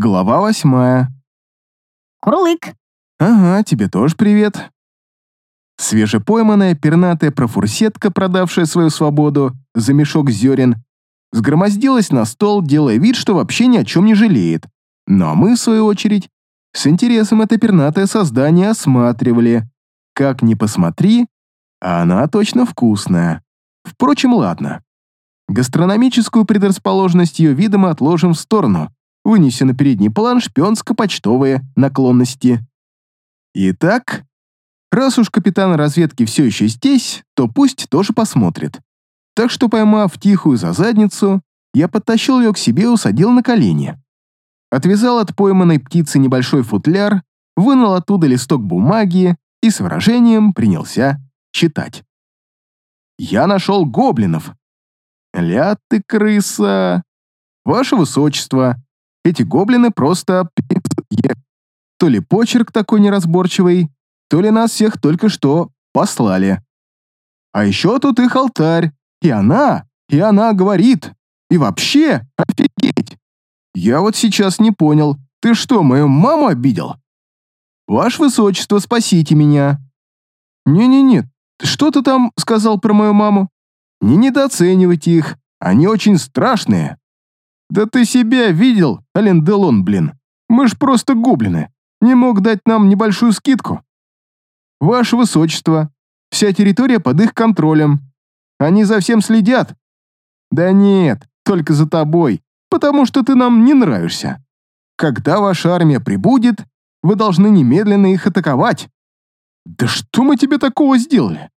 Глава восьмая. Курлык. Ага, тебе тоже привет. Свежепойманная пернатая профурсетка, продавшая свою свободу за мешок зерен, сгромоздилась на стол, делая вид, что вообще ни о чем не жалеет. Ну а мы, в свою очередь, с интересом это пернатое создание осматривали. Как ни посмотри, а она точно вкусная. Впрочем, ладно. Гастрономическую предрасположенность ее вида мы отложим в сторону, вынеся на передний план шпионско-почтовые наклонности. Итак, раз уж капитан разведки все еще здесь, то пусть тоже посмотрит. Так что, поймав тихую за задницу, я подтащил ее к себе и усадил на колени. Отвязал от пойманной птицы небольшой футляр, вынул оттуда листок бумаги и с выражением принялся читать. «Я нашел гоблинов», «Ля ты, крыса! Ваше высочество, эти гоблины просто пи***е. То ли почерк такой неразборчивый, то ли нас всех только что послали. А еще тут их алтарь, и она, и она говорит. И вообще, офигеть! Я вот сейчас не понял, ты что, мою маму обидел? Ваше высочество, спасите меня. Не-не-не, что ты там сказал про мою маму? Не недооценивайте их, они очень страшные. Да ты себя видел, Ален Делон, блин. Мы ж просто гоблины. Не мог дать нам небольшую скидку. Ваше Высочество, вся территория под их контролем. Они за всем следят. Да нет, только за тобой, потому что ты нам не нравишься. Когда ваша армия прибудет, вы должны немедленно их атаковать. Да что мы тебе такого сделали?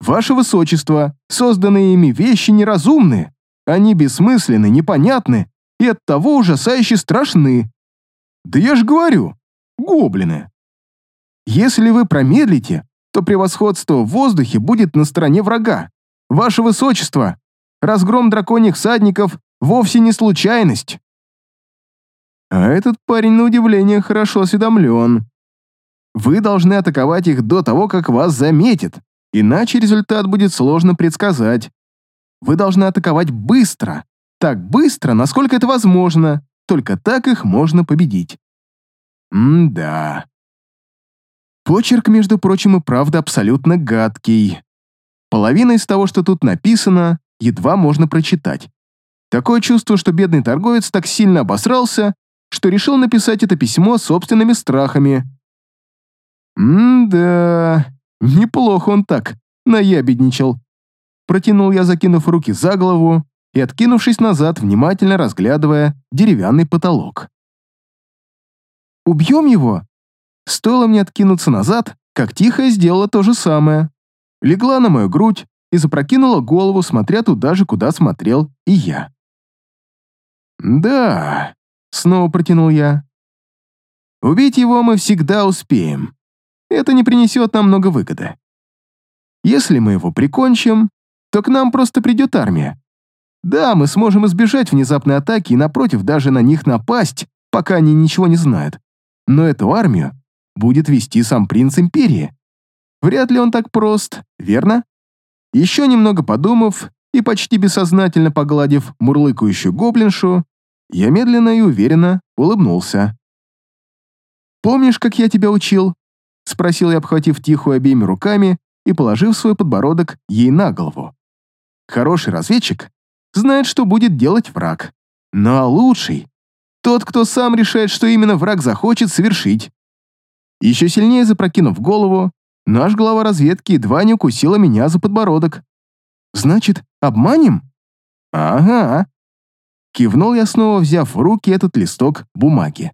Ваше Высочество, созданные ими вещи неразумны, они бессмысленны, непонятны и оттого ужасающе страшны. Да я ж говорю, гоблины. Если вы промедлите, то превосходство в воздухе будет на стороне врага. Ваше Высочество, разгром драконьих всадников вовсе не случайность. А этот парень, на удивление, хорошо осведомлен. Вы должны атаковать их до того, как вас заметят. Иначе результат будет сложно предсказать. Вы должны атаковать быстро. Так быстро, насколько это возможно. Только так их можно победить. М-да. Почерк, между прочим, и правда абсолютно гадкий. Половина из того, что тут написано, едва можно прочитать. Такое чувство, что бедный торговец так сильно обосрался, что решил написать это письмо собственными страхами. М-да, Неплохо он так, наябедничал. Протянул я, закинув руки за голову и откинувшись назад, внимательно разглядывая деревянный потолок. «Убьем его?» Стоило мне откинуться назад, как тихо сделала то же самое. Легла на мою грудь и запрокинула голову, смотря туда же, куда смотрел и я. «Да», — снова протянул я. «Убить его мы всегда успеем это не принесет нам много выгоды. Если мы его прикончим, то к нам просто придет армия. Да, мы сможем избежать внезапной атаки и, напротив, даже на них напасть, пока они ничего не знают. Но эту армию будет вести сам принц Империи. Вряд ли он так прост, верно? Еще немного подумав и почти бессознательно погладив мурлыкающую гоблиншу, я медленно и уверенно улыбнулся. «Помнишь, как я тебя учил?» — спросил я, обхватив тихую обеими руками и положив свой подбородок ей на голову. «Хороший разведчик знает, что будет делать враг. Ну а лучший — тот, кто сам решает, что именно враг захочет совершить». Еще сильнее запрокинув голову, наш глава разведки едва не укусила меня за подбородок. «Значит, обманем?» «Ага». Кивнул я снова, взяв в руки этот листок бумаги.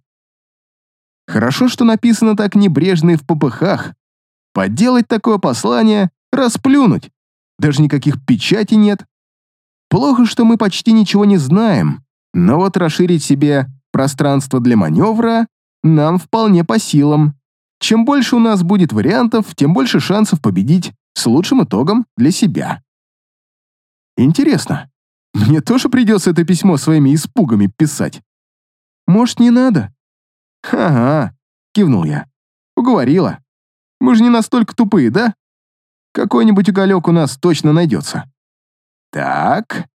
Хорошо, что написано так небрежно и в попыхах. Подделать такое послание — расплюнуть. Даже никаких печати нет. Плохо, что мы почти ничего не знаем, но вот расширить себе пространство для маневра нам вполне по силам. Чем больше у нас будет вариантов, тем больше шансов победить с лучшим итогом для себя. Интересно, мне тоже придется это письмо своими испугами писать? Может, не надо? «Ага», — кивнул я. «Уговорила. Мы же не настолько тупые, да? Какой-нибудь уголек у нас точно найдется». «Так...»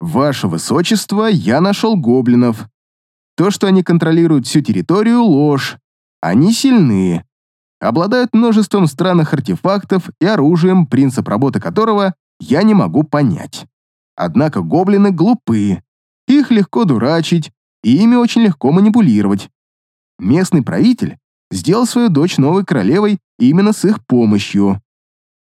«Ваше Высочество, я нашел гоблинов. То, что они контролируют всю территорию, ложь. Они сильны, обладают множеством странных артефактов и оружием, принцип работы которого я не могу понять. Однако гоблины глупы, их легко дурачить, и ими очень легко манипулировать. Местный правитель сделал свою дочь новой королевой именно с их помощью.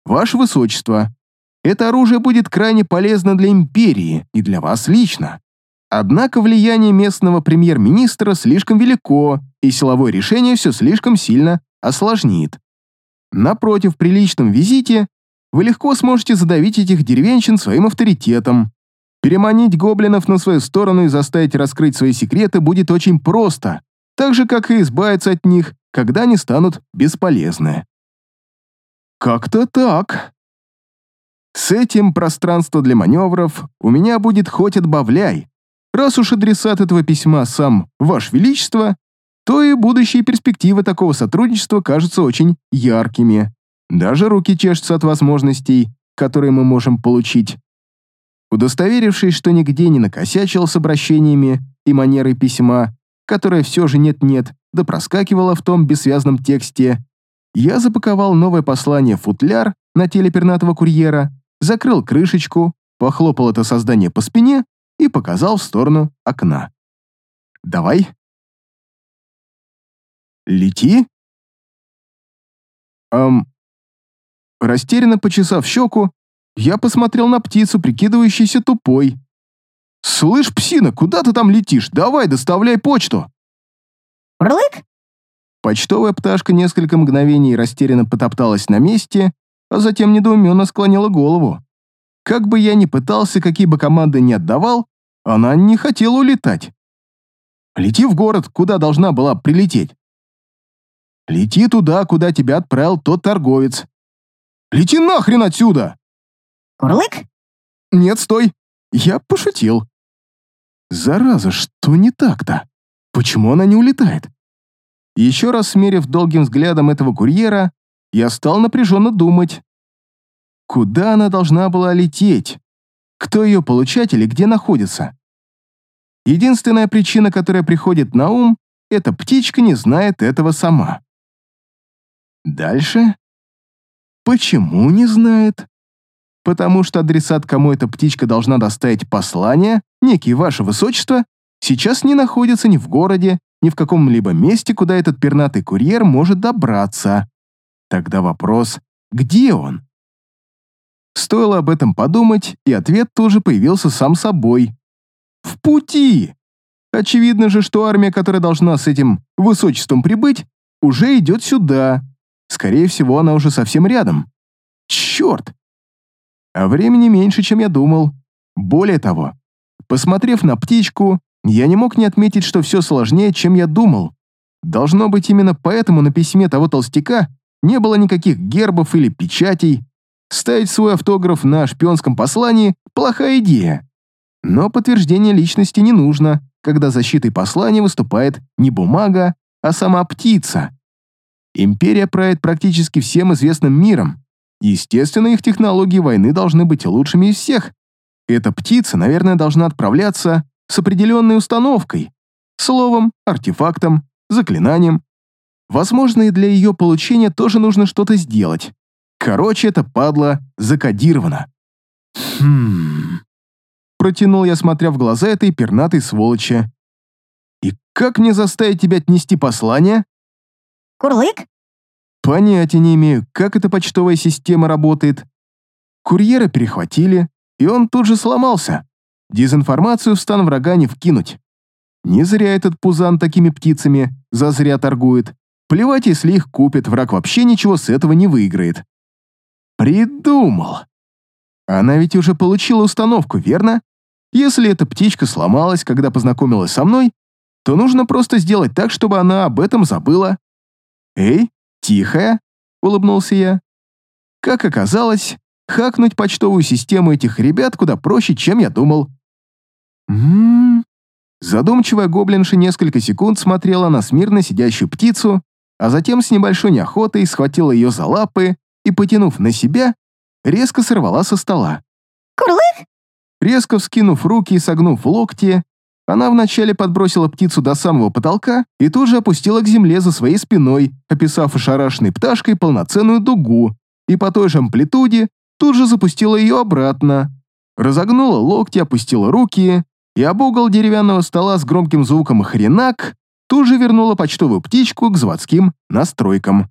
Ваше Высочество, это оружие будет крайне полезно для империи и для вас лично. Однако влияние местного премьер-министра слишком велико, и силовое решение все слишком сильно осложнит. Напротив, при личном визите вы легко сможете задавить этих деревенщин своим авторитетом. Переманить гоблинов на свою сторону и заставить раскрыть свои секреты будет очень просто, так же, как и избавиться от них, когда они станут бесполезны. Как-то так. С этим пространство для маневров у меня будет хоть отбавляй. Раз уж адресат этого письма сам Ваше Величество, то и будущие перспективы такого сотрудничества кажутся очень яркими. Даже руки чешутся от возможностей, которые мы можем получить. Удостоверившись, что нигде не накосячил с обращениями и манерой письма, которое все же нет-нет, да проскакивало в том бессвязном тексте, я запаковал новое послание в футляр на теле пернатого курьера, закрыл крышечку, похлопал это создание по спине и показал в сторону окна. «Давай, Лети?» Эм... Растерянно почесав щеку, я посмотрел на птицу, прикидывающейся тупой. «Слышь, псина, куда ты там летишь? Давай, доставляй почту!» «Урлык?» Почтовая пташка несколько мгновений растерянно потопталась на месте, а затем недоуменно склонила голову. Как бы я ни пытался, какие бы команды ни отдавал, она не хотела улетать. «Лети в город, куда должна была прилететь. Лети туда, куда тебя отправил тот торговец. Лети нахрен отсюда!» «Курлык?» «Нет, стой! Я пошутил». «Зараза, что не так-то? Почему она не улетает?» Еще раз смерив долгим взглядом этого курьера, я стал напряженно думать. Куда она должна была лететь? Кто ее получатель и где находится? Единственная причина, которая приходит на ум, эта птичка не знает этого сама. Дальше? Почему не знает? Потому что адресат, кому эта птичка должна доставить послание, некий ваше высочество, сейчас не находится ни в городе, ни в каком-либо месте, куда этот пернатый курьер может добраться. Тогда вопрос, где он? Стоило об этом подумать, и ответ тоже появился сам собой. В пути! Очевидно же, что армия, которая должна с этим высочеством прибыть, уже идет сюда. Скорее всего, она уже совсем рядом. Черт! А времени меньше, чем я думал. Более того, посмотрев на птичку, я не мог не отметить, что все сложнее, чем я думал. Должно быть, именно поэтому на письме того толстяка не было никаких гербов или печатей. Ставить свой автограф на шпионском послании – плохая идея. Но подтверждение личности не нужно, когда защитой послания выступает не бумага, а сама птица. Империя правит практически всем известным миром. Естественно, их технологии войны должны быть лучшими из всех. Эта птица, наверное, должна отправляться с определенной установкой, словом, артефактом, заклинанием. Возможно, и для ее получения тоже нужно что-то сделать. Короче, это падла закодировано. Хм... Протянул я, смотря в глаза этой пернатой сволочи. И как мне заставить тебя отнести послание? Курлык? Понятия не имею, как эта почтовая система работает. Курьера перехватили, и он тут же сломался. Дезинформацию в стан врага не вкинуть. Не зря этот пузан такими птицами зазря торгует. Плевать, если их купят, враг вообще ничего с этого не выиграет. Придумал. Она ведь уже получила установку, верно? Если эта птичка сломалась, когда познакомилась со мной, то нужно просто сделать так, чтобы она об этом забыла. «Эй, тихая!» — улыбнулся я. Как оказалось, хакнуть почтовую систему этих ребят куда проще, чем я думал. М-м. Задумчивая гоблинша несколько секунд смотрела на смирно сидящую птицу, а затем с небольшой неохотой схватила ее за лапы и, потянув на себя, резко сорвала со стола. «Курлык?» Резко вскинув руки и согнув локти, она вначале подбросила птицу до самого потолка и тут же опустила к земле за своей спиной, описав ошарашенной пташкой полноценную дугу, и по той же амплитуде тут же запустила ее обратно. Разогнула локти, опустила руки и об угол деревянного стола с громким звуком «хренак» тут же вернула почтовую птичку к заводским настройкам.